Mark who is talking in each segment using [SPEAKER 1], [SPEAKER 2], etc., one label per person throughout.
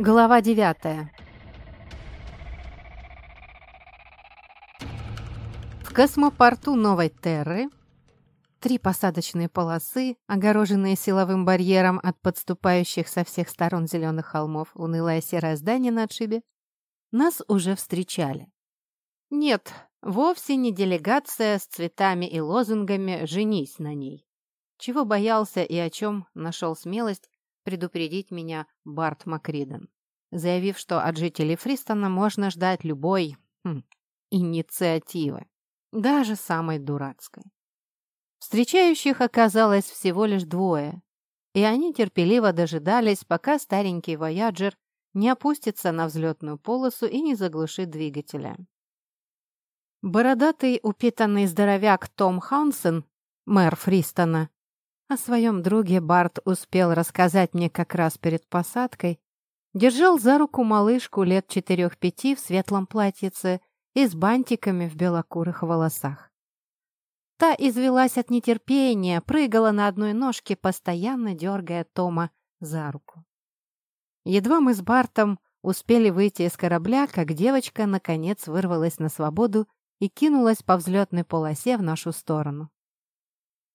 [SPEAKER 1] Глава девятая. В космопорту Новой Терры три посадочные полосы, огороженные силовым барьером от подступающих со всех сторон зеленых холмов, унылое серое здание на отшибе, нас уже встречали. Нет, вовсе не делегация с цветами и лозунгами «женись на ней». Чего боялся и о чем нашел смелость предупредить меня Барт Макриден, заявив, что от жителей Фристона можно ждать любой хм, инициативы, даже самой дурацкой. Встречающих оказалось всего лишь двое, и они терпеливо дожидались, пока старенький вояджер не опустится на взлетную полосу и не заглушит двигателя. Бородатый упитанный здоровяк Том Хаунсен, мэр Фристона, о своем друге Барт успел рассказать мне как раз перед посадкой. Держал за руку малышку лет четырех-пяти в светлом платьице и с бантиками в белокурых волосах. Та извелась от нетерпения, прыгала на одной ножке, постоянно дергая Тома за руку. Едва мы с Бартом успели выйти из корабля, как девочка, наконец, вырвалась на свободу и кинулась по взлетной полосе в нашу сторону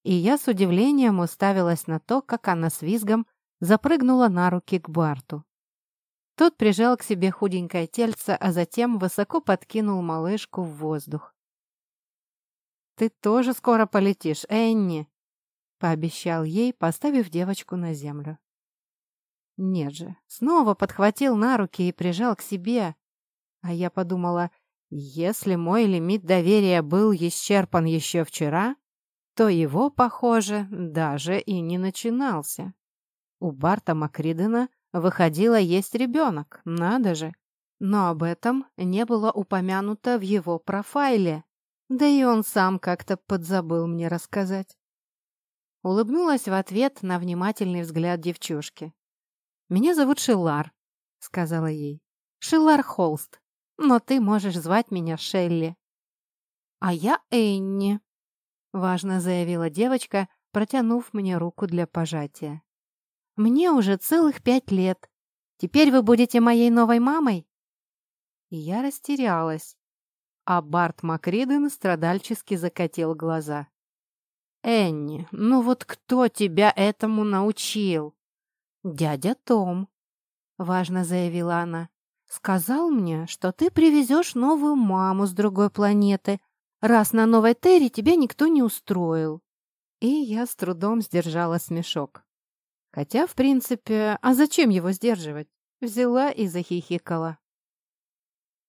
[SPEAKER 1] и я с удивлением уставилась на то, как она с визгом запрыгнула на руки к Барту. Тот прижал к себе худенькое тельце, а затем высоко подкинул малышку в воздух. «Ты тоже скоро полетишь, Энни!» — пообещал ей, поставив девочку на землю. Нет же, снова подхватил на руки и прижал к себе. А я подумала, если мой лимит доверия был исчерпан еще вчера, то его, похоже, даже и не начинался. У Барта Макридена выходило есть ребенок, надо же. Но об этом не было упомянуто в его профайле, да и он сам как-то подзабыл мне рассказать. Улыбнулась в ответ на внимательный взгляд девчушки. «Меня зовут Шилар», — сказала ей. «Шилар Холст, но ты можешь звать меня Шелли». «А я Энни», важно заявила девочка, протянув мне руку для пожатия. «Мне уже целых пять лет. Теперь вы будете моей новой мамой?» И я растерялась, а Барт Макриден страдальчески закатил глаза. «Энни, ну вот кто тебя этому научил?» «Дядя Том», — важно заявила она. «Сказал мне, что ты привезешь новую маму с другой планеты, раз на Новой Терре тебя никто не устроил». И я с трудом сдержала смешок. Хотя, в принципе, а зачем его сдерживать? Взяла и захихикала.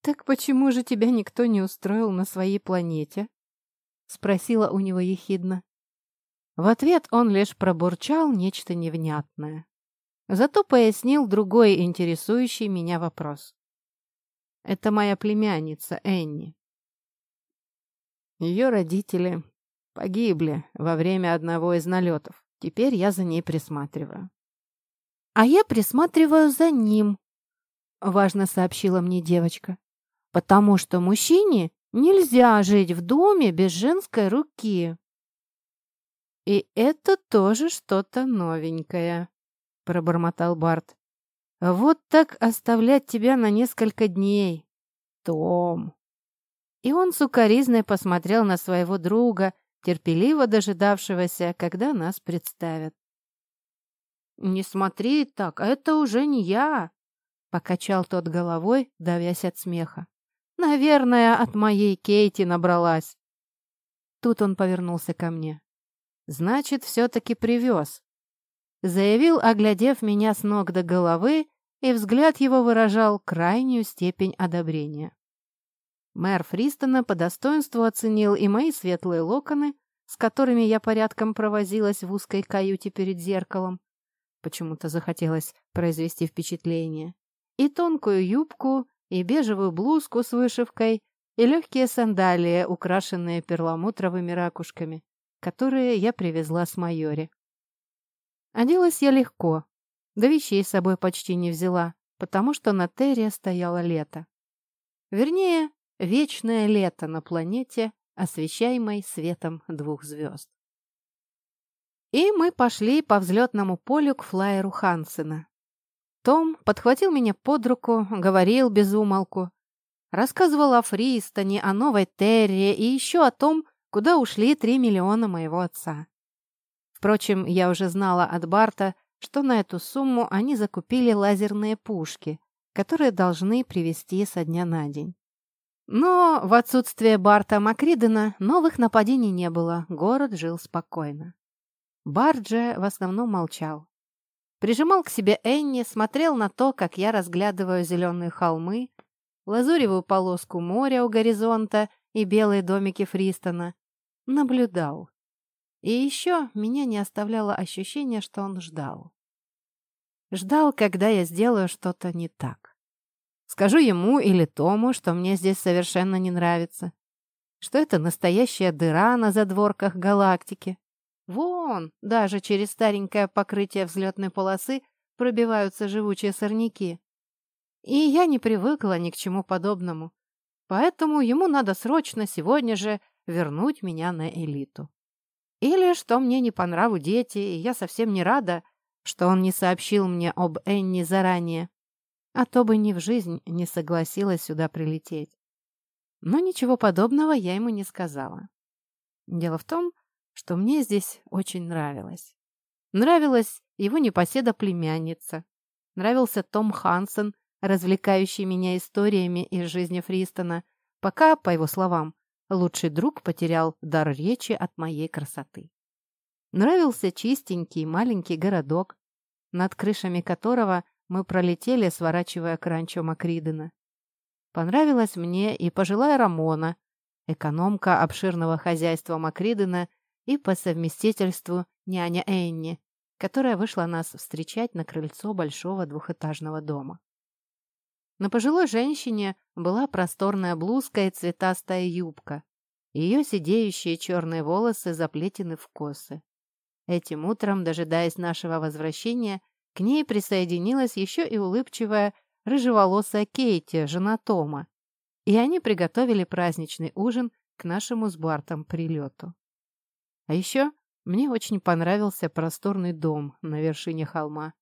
[SPEAKER 1] «Так почему же тебя никто не устроил на своей планете?» — спросила у него ехидно. В ответ он лишь пробурчал нечто невнятное. Зато пояснил другой интересующий меня вопрос. «Это моя племянница Энни. Ее родители погибли во время одного из налетов. Теперь я за ней присматриваю. «А я присматриваю за ним», — важно сообщила мне девочка. «Потому что мужчине нельзя жить в доме без женской руки». «И это тоже что-то новенькое», — пробормотал Барт. «Вот так оставлять тебя на несколько дней. Том, и он сукоризной посмотрел на своего друга, терпеливо дожидавшегося, когда нас представят. «Не смотри так, это уже не я!» — покачал тот головой, давясь от смеха. «Наверное, от моей Кейти набралась». Тут он повернулся ко мне. «Значит, все-таки привез», — заявил, оглядев меня с ног до головы, и взгляд его выражал крайнюю степень одобрения. Мэр Фристона по достоинству оценил и мои светлые локоны, с которыми я порядком провозилась в узкой каюте перед зеркалом. Почему-то захотелось произвести впечатление. И тонкую юбку, и бежевую блузку с вышивкой, и легкие сандалии, украшенные перламутровыми ракушками, которые я привезла с майори. Оделась я легко, да вещей с собой почти не взяла, потому что на Терре стояло лето. Вернее, Вечное лето на планете, освещаемой светом двух звезд. И мы пошли по взлетному полю к флайеру Хансена. Том подхватил меня под руку, говорил без умолку. Рассказывал о Фристоне, о Новой Терре и еще о том, куда ушли три миллиона моего отца. Впрочем, я уже знала от Барта, что на эту сумму они закупили лазерные пушки, которые должны привезти со дня на день. Но в отсутствие Барта Макридена новых нападений не было, город жил спокойно. Барт же в основном молчал. Прижимал к себе Энни, смотрел на то, как я разглядываю зеленые холмы, лазуревую полоску моря у горизонта и белые домики Фристона. Наблюдал. И еще меня не оставляло ощущение, что он ждал. Ждал, когда я сделаю что-то не так. Скажу ему или Тому, что мне здесь совершенно не нравится. Что это настоящая дыра на задворках галактики. Вон, даже через старенькое покрытие взлетной полосы пробиваются живучие сорняки. И я не привыкла ни к чему подобному. Поэтому ему надо срочно сегодня же вернуть меня на элиту. Или что мне не по нраву дети, и я совсем не рада, что он не сообщил мне об Энни заранее а то бы ни в жизнь не согласилась сюда прилететь. Но ничего подобного я ему не сказала. Дело в том, что мне здесь очень нравилось. Нравилась его непоседа-племянница. Нравился Том Хансен, развлекающий меня историями из жизни Фристона, пока, по его словам, лучший друг потерял дар речи от моей красоты. Нравился чистенький маленький городок, над крышами которого мы пролетели, сворачивая к ранчо Макридена. Понравилась мне и пожилая Рамона, экономка обширного хозяйства Макридена и по совместительству няня Энни, которая вышла нас встречать на крыльцо большого двухэтажного дома. На пожилой женщине была просторная блузка и цветастая юбка. Ее сидеющие черные волосы заплетены в косы. Этим утром, дожидаясь нашего возвращения, к ней присоединилась еще и улыбчивая рыжеволосая Кейти, жена Тома, и они приготовили праздничный ужин к нашему с Бартом прилету. А еще мне очень понравился просторный дом на вершине холма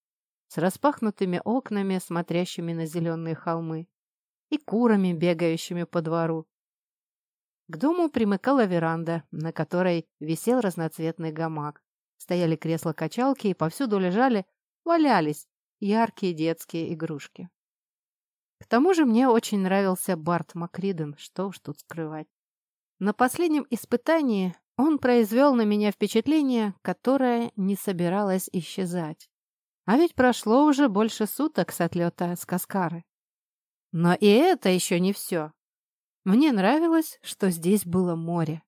[SPEAKER 1] с распахнутыми окнами, смотрящими на зеленые холмы, и курами, бегающими по двору. К дому примыкала веранда, на которой висел разноцветный гамак. Стояли кресла-качалки, и повсюду лежали валялись яркие детские игрушки. К тому же мне очень нравился Барт Макриден, что уж тут скрывать. На последнем испытании он произвел на меня впечатление, которое не собиралось исчезать. А ведь прошло уже больше суток с отлета с Каскары. Но и это еще не все. Мне нравилось, что здесь было море.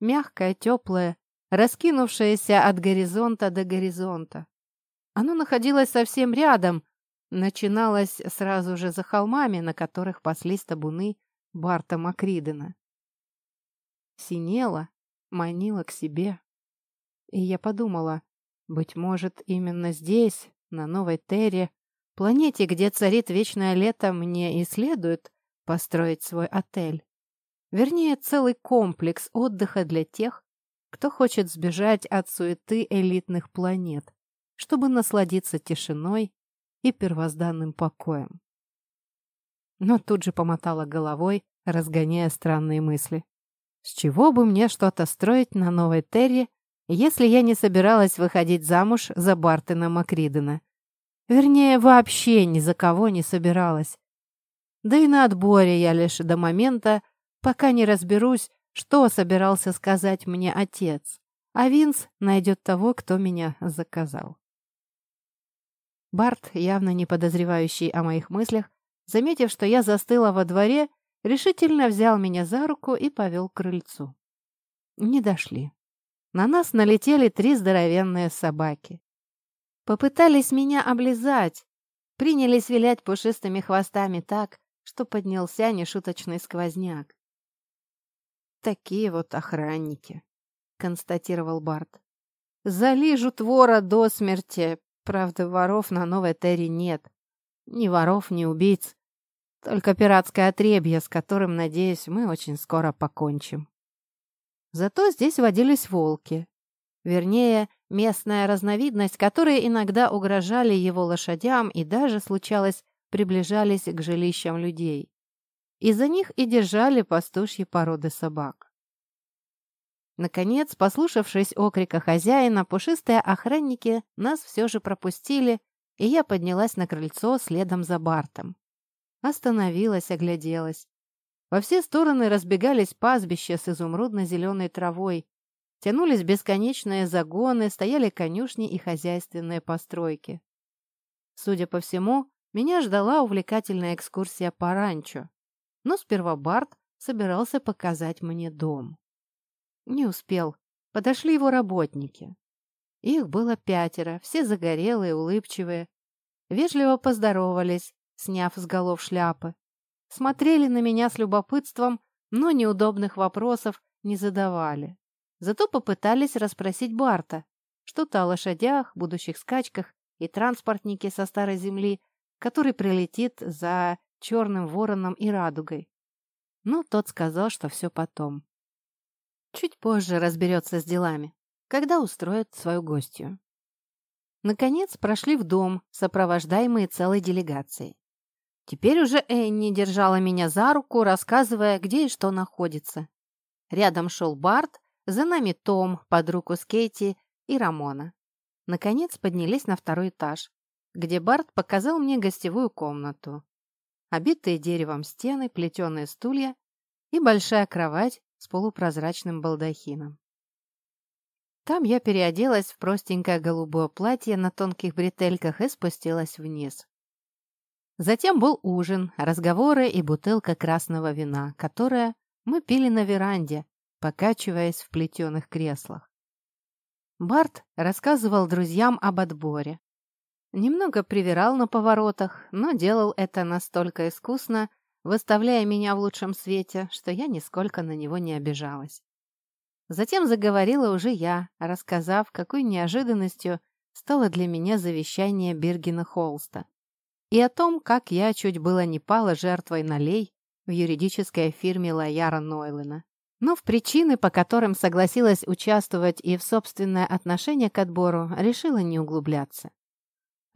[SPEAKER 1] Мягкое, теплое, раскинувшееся от горизонта до горизонта. Оно находилось совсем рядом, начиналось сразу же за холмами, на которых паслись табуны Барта Макридена. Синело, манило к себе. И я подумала, быть может, именно здесь, на Новой Терре, планете, где царит вечное лето, мне и следует построить свой отель. Вернее, целый комплекс отдыха для тех, кто хочет сбежать от суеты элитных планет чтобы насладиться тишиной и первозданным покоем. Но тут же помотала головой, разгоняя странные мысли. С чего бы мне что-то строить на Новой Терре, если я не собиралась выходить замуж за Бартена Макридена? Вернее, вообще ни за кого не собиралась. Да и на отборе я лишь до момента, пока не разберусь, что собирался сказать мне отец, а Винс найдет того, кто меня заказал. Барт, явно не подозревающий о моих мыслях, заметив, что я застыла во дворе, решительно взял меня за руку и повел к крыльцу. Не дошли. На нас налетели три здоровенные собаки. Попытались меня облизать, принялись вилять пушистыми хвостами так, что поднялся нешуточный сквозняк. «Такие вот охранники», — констатировал Барт. «Залижут вора до смерти, Правда, воров на Новой Терре нет. Ни воров, ни убийц. Только пиратское отребье, с которым, надеюсь, мы очень скоро покончим. Зато здесь водились волки. Вернее, местная разновидность, которые иногда угрожали его лошадям и даже, случалось, приближались к жилищам людей. Из-за них и держали пастушьи породы собак. Наконец, послушавшись окрика хозяина, пушистые охранники нас все же пропустили, и я поднялась на крыльцо следом за Бартом. Остановилась, огляделась. Во все стороны разбегались пастбища с изумрудно-зеленой травой, тянулись бесконечные загоны, стояли конюшни и хозяйственные постройки. Судя по всему, меня ждала увлекательная экскурсия по ранчо, но сперва Барт собирался показать мне дом. Не успел. Подошли его работники. Их было пятеро, все загорелые, улыбчивые. Вежливо поздоровались, сняв с голов шляпы. Смотрели на меня с любопытством, но неудобных вопросов не задавали. Зато попытались расспросить Барта, что-то о лошадях, будущих скачках и транспортнике со старой земли, который прилетит за черным вороном и радугой. Но тот сказал, что все потом. Чуть позже разберется с делами, когда устроит свою гостью. Наконец прошли в дом, сопровождаемые целой делегацией. Теперь уже Энни держала меня за руку, рассказывая, где и что находится. Рядом шел Барт, за нами Том, под руку с Кейти и Рамона. Наконец поднялись на второй этаж, где Барт показал мне гостевую комнату. Обитые деревом стены, плетеные стулья и большая кровать с полупрозрачным балдахином. Там я переоделась в простенькое голубое платье на тонких бретельках и спустилась вниз. Затем был ужин, разговоры и бутылка красного вина, которое мы пили на веранде, покачиваясь в плетеных креслах. Барт рассказывал друзьям об отборе. Немного привирал на поворотах, но делал это настолько искусно, выставляя меня в лучшем свете, что я нисколько на него не обижалась. Затем заговорила уже я, рассказав, какой неожиданностью стало для меня завещание Биргена Холста. И о том, как я чуть было не пала жертвой налей в юридической фирме Лояра Нойлена. Но в причины, по которым согласилась участвовать и в собственное отношение к отбору, решила не углубляться.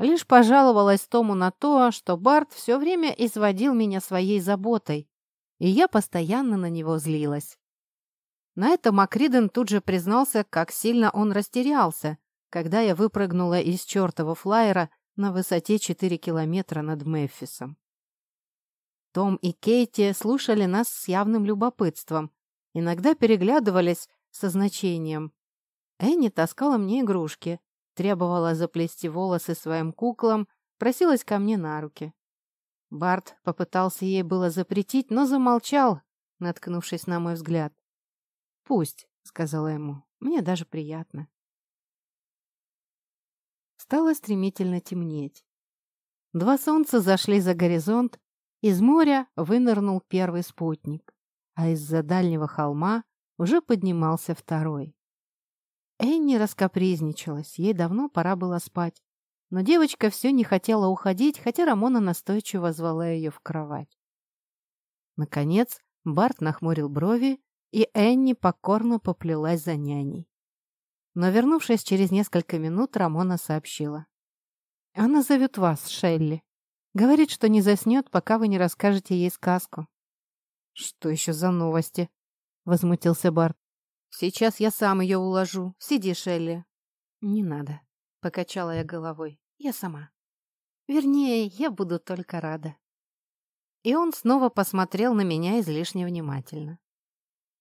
[SPEAKER 1] Лишь пожаловалась Тому на то, что Барт все время изводил меня своей заботой, и я постоянно на него злилась. На это Макриден тут же признался, как сильно он растерялся, когда я выпрыгнула из чертова флайера на высоте 4 километра над Мемфисом. Том и Кейти слушали нас с явным любопытством, иногда переглядывались со значением. Энни таскала мне игрушки, требовала заплести волосы своим куклам, просилась ко мне на руки. Барт попытался ей было запретить, но замолчал, наткнувшись на мой взгляд. «Пусть», — сказала ему, — «мне даже приятно». Стало стремительно темнеть. Два солнца зашли за горизонт, из моря вынырнул первый спутник, а из-за дальнего холма уже поднимался второй. Энни раскопризничалась, ей давно пора было спать. Но девочка все не хотела уходить, хотя Рамона настойчиво звала ее в кровать. Наконец, Барт нахмурил брови, и Энни покорно поплелась за няней. Но, вернувшись через несколько минут, Рамона сообщила. «Она зовет вас, Шелли. Говорит, что не заснет, пока вы не расскажете ей сказку». «Что еще за новости?» — возмутился Барт. «Сейчас я сам ее уложу. Сиди, Шелли». «Не надо», — покачала я головой. «Я сама. Вернее, я буду только рада». И он снова посмотрел на меня излишне внимательно.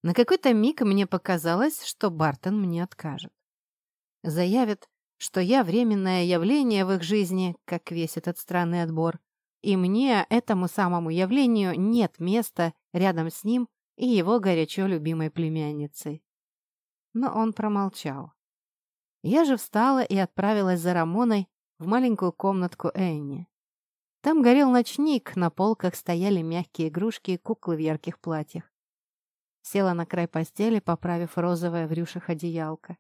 [SPEAKER 1] На какой-то миг мне показалось, что Бартон мне откажет. Заявит, что я временное явление в их жизни, как весь этот странный отбор, и мне, этому самому явлению, нет места рядом с ним и его горячо любимой племянницей но он промолчал. Я же встала и отправилась за Рамоной в маленькую комнатку Энни. Там горел ночник, на полках стояли мягкие игрушки и куклы в ярких платьях. Села на край постели, поправив розовое в рюшах одеялко.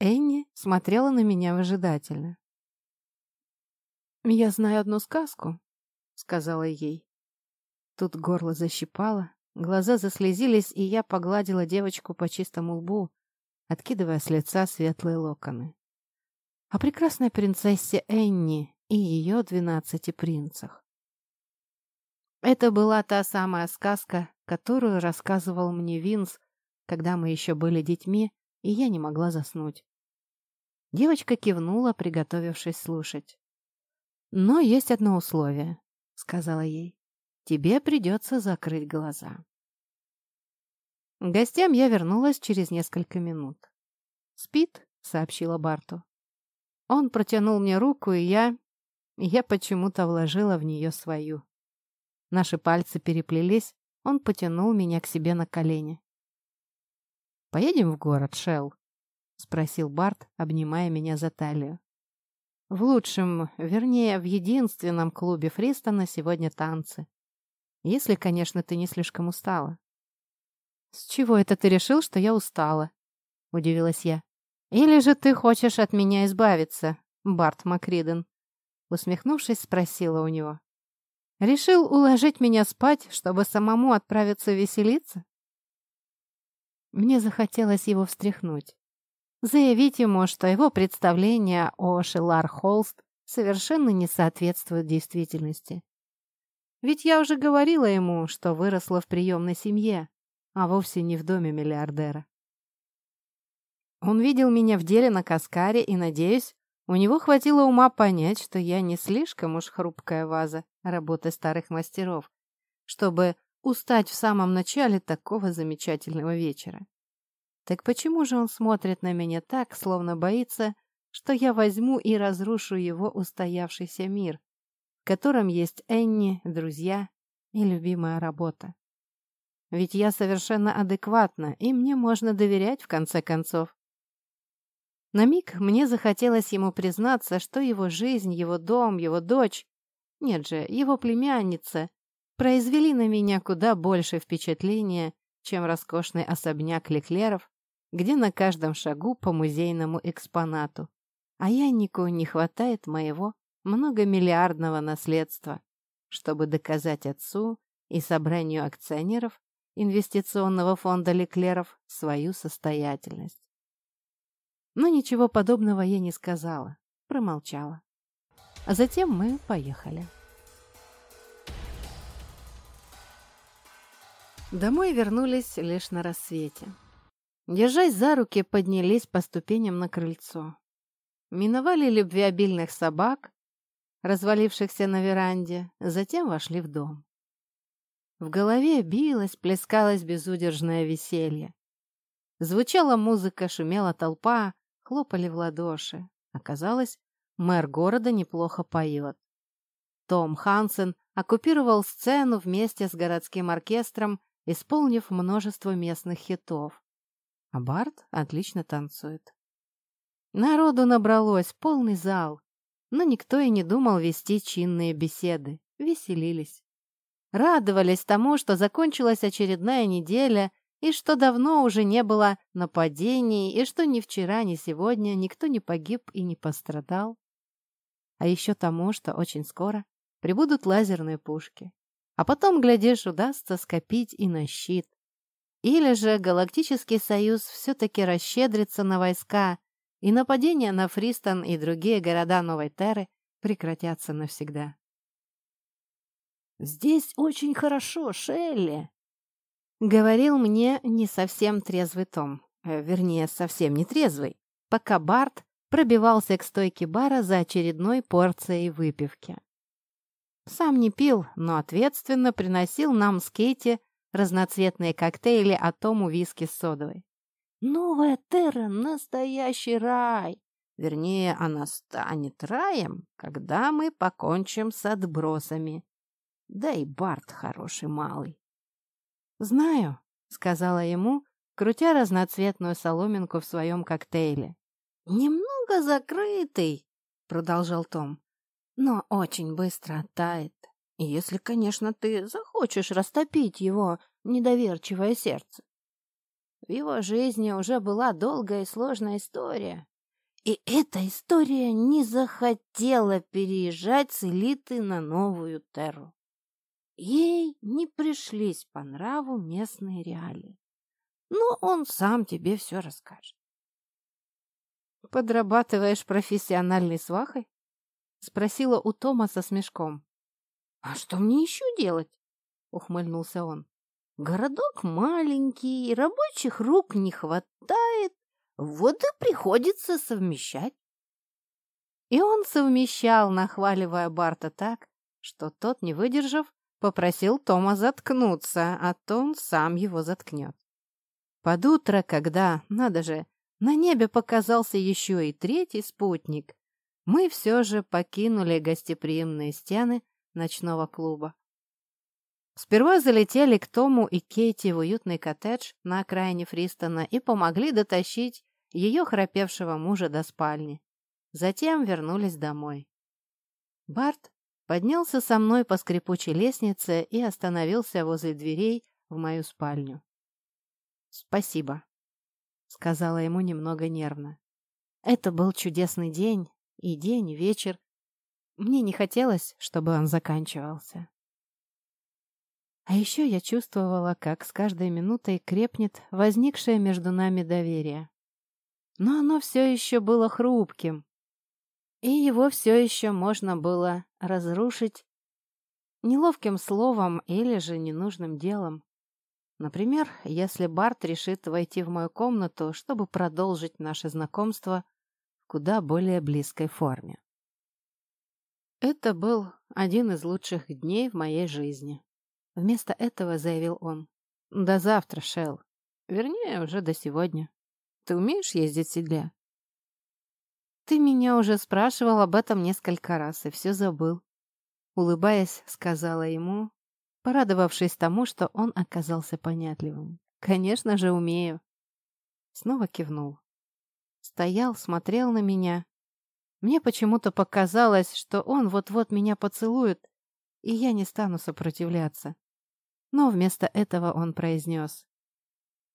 [SPEAKER 1] Энни смотрела на меня выжидательно. «Я знаю одну сказку», — сказала ей. Тут горло защипало, Глаза заслезились, и я погладила девочку по чистому лбу, откидывая с лица светлые локоны. О прекрасной принцессе Энни и ее двенадцати принцах. Это была та самая сказка, которую рассказывал мне Винс, когда мы еще были детьми, и я не могла заснуть. Девочка кивнула, приготовившись слушать. «Но есть одно условие», — сказала ей. «Тебе придется закрыть глаза». Гостям я вернулась через несколько минут. «Спит?» — сообщила Барту. Он протянул мне руку, и я... Я почему-то вложила в нее свою. Наши пальцы переплелись, он потянул меня к себе на колени. «Поедем в город, Шелл?» — спросил Барт, обнимая меня за талию. «В лучшем, вернее, в единственном клубе Фристона сегодня танцы. Если, конечно, ты не слишком устала». «С чего это ты решил, что я устала?» — удивилась я. «Или же ты хочешь от меня избавиться, Барт Макриден?» Усмехнувшись, спросила у него. «Решил уложить меня спать, чтобы самому отправиться веселиться?» Мне захотелось его встряхнуть. Заявить ему, что его представление о Шелар Холст совершенно не соответствует действительности. Ведь я уже говорила ему, что выросла в приемной семье, а вовсе не в доме миллиардера. Он видел меня в деле на Каскаре, и, надеюсь, у него хватило ума понять, что я не слишком уж хрупкая ваза работы старых мастеров, чтобы устать в самом начале такого замечательного вечера. Так почему же он смотрит на меня так, словно боится, что я возьму и разрушу его устоявшийся мир, котором есть Энни, друзья и любимая работа? Ведь я совершенно адекватна, и мне можно доверять в конце концов. На миг мне захотелось ему признаться, что его жизнь, его дом, его дочь, нет же, его племянница, произвели на меня куда больше впечатления, чем роскошный особняк Леклеров, где на каждом шагу по музейному экспонату. А Яннику не хватает моего многомиллиардного наследства, чтобы доказать отцу и собранию акционеров инвестиционного фонда Леклеров свою состоятельность. Но ничего подобного я не сказала, промолчала. А затем мы поехали. Домой вернулись лишь на рассвете. Держась за руки, поднялись по ступеням на крыльцо. Миновали любвеобильных собак, развалившихся на веранде, затем вошли в дом. В голове билось, плескалось безудержное веселье. Звучала музыка, шумела толпа, хлопали в ладоши. Оказалось, мэр города неплохо поет. Том Хансен оккупировал сцену вместе с городским оркестром, исполнив множество местных хитов. А Барт отлично танцует. Народу набралось, полный зал, но никто и не думал вести чинные беседы, веселились. Радовались тому, что закончилась очередная неделя, и что давно уже не было нападений, и что ни вчера, ни сегодня никто не погиб и не пострадал. А еще тому, что очень скоро прибудут лазерные пушки. А потом, глядишь, удастся скопить и на щит. Или же Галактический Союз все-таки расщедрится на войска, и нападения на Фристон и другие города Новой Терры прекратятся навсегда. «Здесь очень хорошо, Шелли!» Говорил мне не совсем трезвый Том, э, вернее, совсем не трезвый, пока Барт пробивался к стойке бара за очередной порцией выпивки. Сам не пил, но ответственно приносил нам с Кейти разноцветные коктейли, а Тому виски с содовой. «Новая Терра — настоящий рай!» Вернее, она станет раем, когда мы покончим с отбросами. Да и Барт хороший малый. «Знаю», — сказала ему, крутя разноцветную соломинку в своем коктейле. «Немного закрытый», — продолжал Том, — «но очень быстро оттает, если, конечно, ты захочешь растопить его недоверчивое сердце. В его жизни уже была долгая и сложная история, и эта история не захотела переезжать с элиты на новую терру. Ей не пришлись по нраву местные реалии. Но он сам тебе все расскажет. «Подрабатываешь профессиональной свахой?» — спросила у Тома со смешком. «А что мне еще делать?» — ухмыльнулся он. «Городок маленький, рабочих рук не хватает, вот и приходится совмещать». И он совмещал, нахваливая Барта так, что тот, не выдержав, попросил Тома заткнуться, а то он сам его заткнет. Под утро, когда, надо же, на небе показался еще и третий спутник, мы все же покинули гостеприимные стены ночного клуба. Сперва залетели к Тому и Кейти в уютный коттедж на окраине Фристона и помогли дотащить ее храпевшего мужа до спальни. Затем вернулись домой. Барт поднялся со мной по скрипучей лестнице и остановился возле дверей в мою спальню. «Спасибо», — сказала ему немного нервно. «Это был чудесный день, и день, и вечер. Мне не хотелось, чтобы он заканчивался». А еще я чувствовала, как с каждой минутой крепнет возникшее между нами доверие. Но оно все еще было хрупким, и его все еще можно было разрушить неловким словом или же ненужным делом. Например, если Барт решит войти в мою комнату, чтобы продолжить наше знакомство в куда более близкой форме. Это был один из лучших дней в моей жизни. Вместо этого заявил он. До завтра, Шел. Вернее, уже до сегодня. Ты умеешь ездить в седле? «Ты меня уже спрашивал об этом несколько раз и все забыл», — улыбаясь, сказала ему, порадовавшись тому, что он оказался понятливым. «Конечно же, умею». Снова кивнул. Стоял, смотрел на меня. Мне почему-то показалось, что он вот-вот меня поцелует, и я не стану сопротивляться. Но вместо этого он произнес.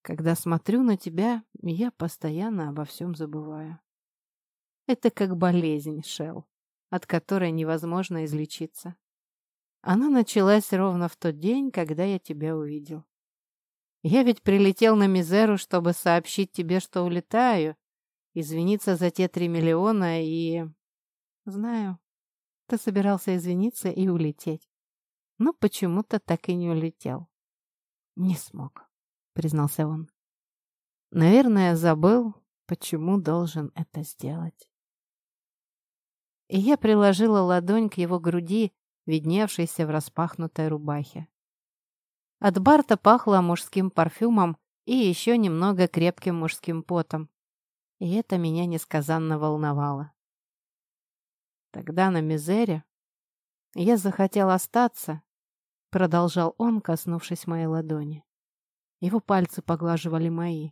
[SPEAKER 1] «Когда смотрю на тебя, я постоянно обо всем забываю». Это как болезнь, Шел, от которой невозможно излечиться. Она началась ровно в тот день, когда я тебя увидел. Я ведь прилетел на Мизеру, чтобы сообщить тебе, что улетаю, извиниться за те три миллиона и... Знаю, ты собирался извиниться и улететь. Но почему-то так и не улетел. Не смог, признался он. Наверное, забыл, почему должен это сделать и я приложила ладонь к его груди, видневшейся в распахнутой рубахе. От Барта пахло мужским парфюмом и еще немного крепким мужским потом, и это меня несказанно волновало. Тогда на мизере я захотел остаться, продолжал он, коснувшись моей ладони. Его пальцы поглаживали мои.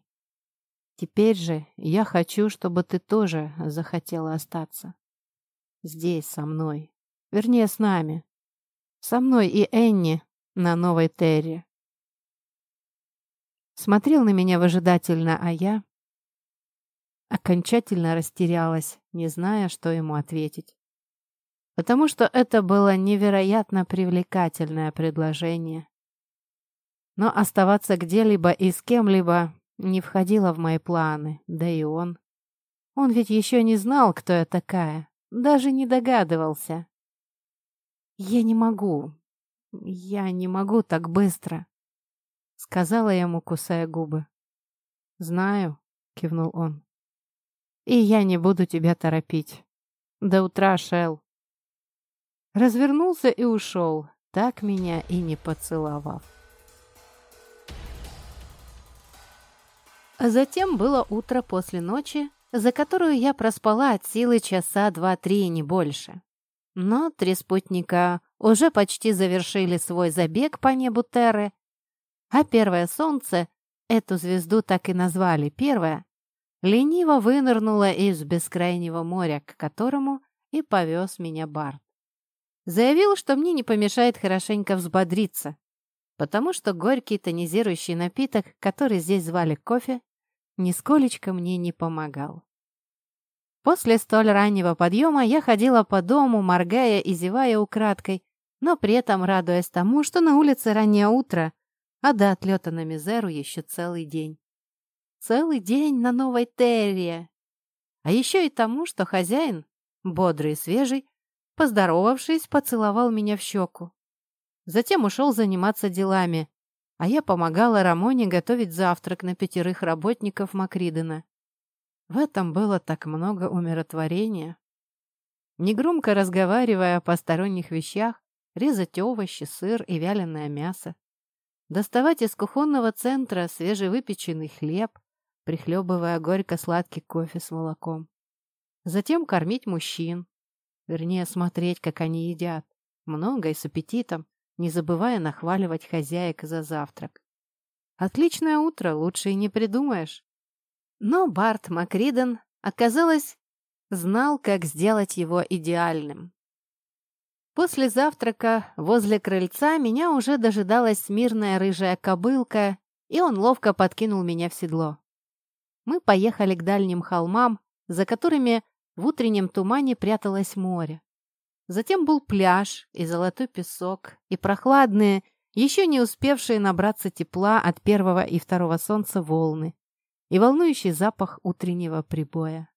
[SPEAKER 1] Теперь же я хочу, чтобы ты тоже захотела остаться. Здесь, со мной. Вернее, с нами. Со мной и Энни на новой Терре. Смотрел на меня выжидательно, а я окончательно растерялась, не зная, что ему ответить. Потому что это было невероятно привлекательное предложение. Но оставаться где-либо и с кем-либо не входило в мои планы, да и он. Он ведь еще не знал, кто я такая. Даже не догадывался. «Я не могу. Я не могу так быстро», — сказала ему, кусая губы. «Знаю», — кивнул он. «И я не буду тебя торопить. До утра, Шел. Развернулся и ушел, так меня и не поцеловав. А затем было утро после ночи, за которую я проспала от силы часа два-три, не больше. Но три спутника уже почти завершили свой забег по небу Терры, а первое солнце, эту звезду так и назвали первое, лениво вынырнуло из бескрайнего моря, к которому и повез меня Барт. Заявил, что мне не помешает хорошенько взбодриться, потому что горький тонизирующий напиток, который здесь звали кофе, нисколечко мне не помогал. После столь раннего подъема я ходила по дому, моргая и зевая украдкой, но при этом радуясь тому, что на улице раннее утро, а до отлета на Мизеру еще целый день. Целый день на новой Терре. А еще и тому, что хозяин, бодрый и свежий, поздоровавшись, поцеловал меня в щеку. Затем ушел заниматься делами, а я помогала Рамоне готовить завтрак на пятерых работников Макридена. В этом было так много умиротворения. Негромко разговаривая о посторонних вещах, резать овощи, сыр и вяленое мясо. Доставать из кухонного центра свежевыпеченный хлеб, прихлебывая горько-сладкий кофе с молоком. Затем кормить мужчин, вернее, смотреть, как они едят, много и с аппетитом, не забывая нахваливать хозяек за завтрак. Отличное утро, лучше и не придумаешь. Но Барт Макриден, оказалось, знал, как сделать его идеальным. После завтрака возле крыльца меня уже дожидалась смирная рыжая кобылка, и он ловко подкинул меня в седло. Мы поехали к дальним холмам, за которыми в утреннем тумане пряталось море. Затем был пляж и золотой песок, и прохладные, еще не успевшие набраться тепла от первого и второго солнца волны, и волнующий запах утреннего прибоя.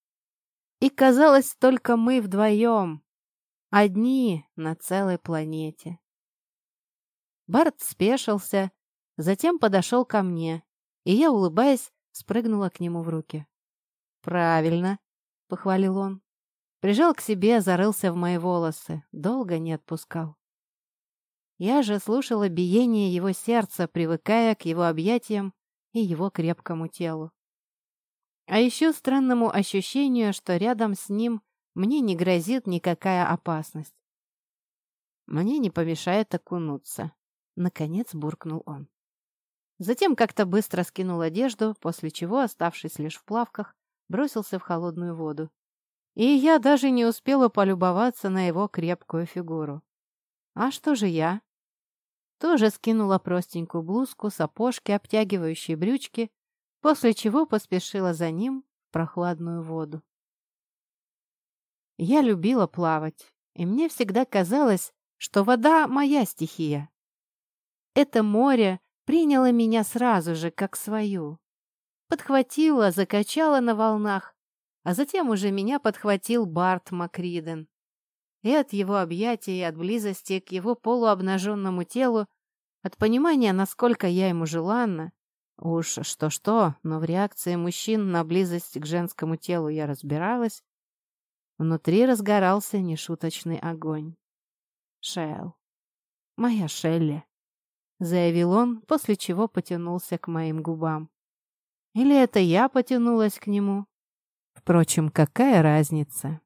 [SPEAKER 1] И казалось, только мы вдвоем, Одни на целой планете. Барт спешился, затем подошел ко мне, и я, улыбаясь, спрыгнула к нему в руки. «Правильно», — похвалил он. Прижал к себе, зарылся в мои волосы, долго не отпускал. Я же слушала биение его сердца, привыкая к его объятиям и его крепкому телу. А еще странному ощущению, что рядом с ним мне не грозит никакая опасность. Мне не помешает окунуться. Наконец буркнул он. Затем как-то быстро скинул одежду, после чего, оставшись лишь в плавках, бросился в холодную воду. И я даже не успела полюбоваться на его крепкую фигуру. А что же я? Тоже скинула простенькую блузку, сапожки, обтягивающие брючки, после чего поспешила за ним в прохладную воду. Я любила плавать, и мне всегда казалось, что вода — моя стихия. Это море приняло меня сразу же, как свою. Подхватило, закачало на волнах, а затем уже меня подхватил Барт Макриден. И от его объятий, и от близости к его полуобнаженному телу, от понимания, насколько я ему желанна, уж что-что, но в реакции мужчин на близость к женскому телу я разбиралась, Внутри разгорался нешуточный огонь. «Шел. Моя Шелли», — заявил он, после чего потянулся к моим губам. Или это я потянулась к нему? Впрочем, какая разница?